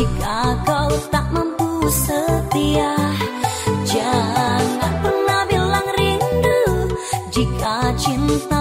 Jika kau tak mampu setia Jangan pernah bilang rindu. Jika cinta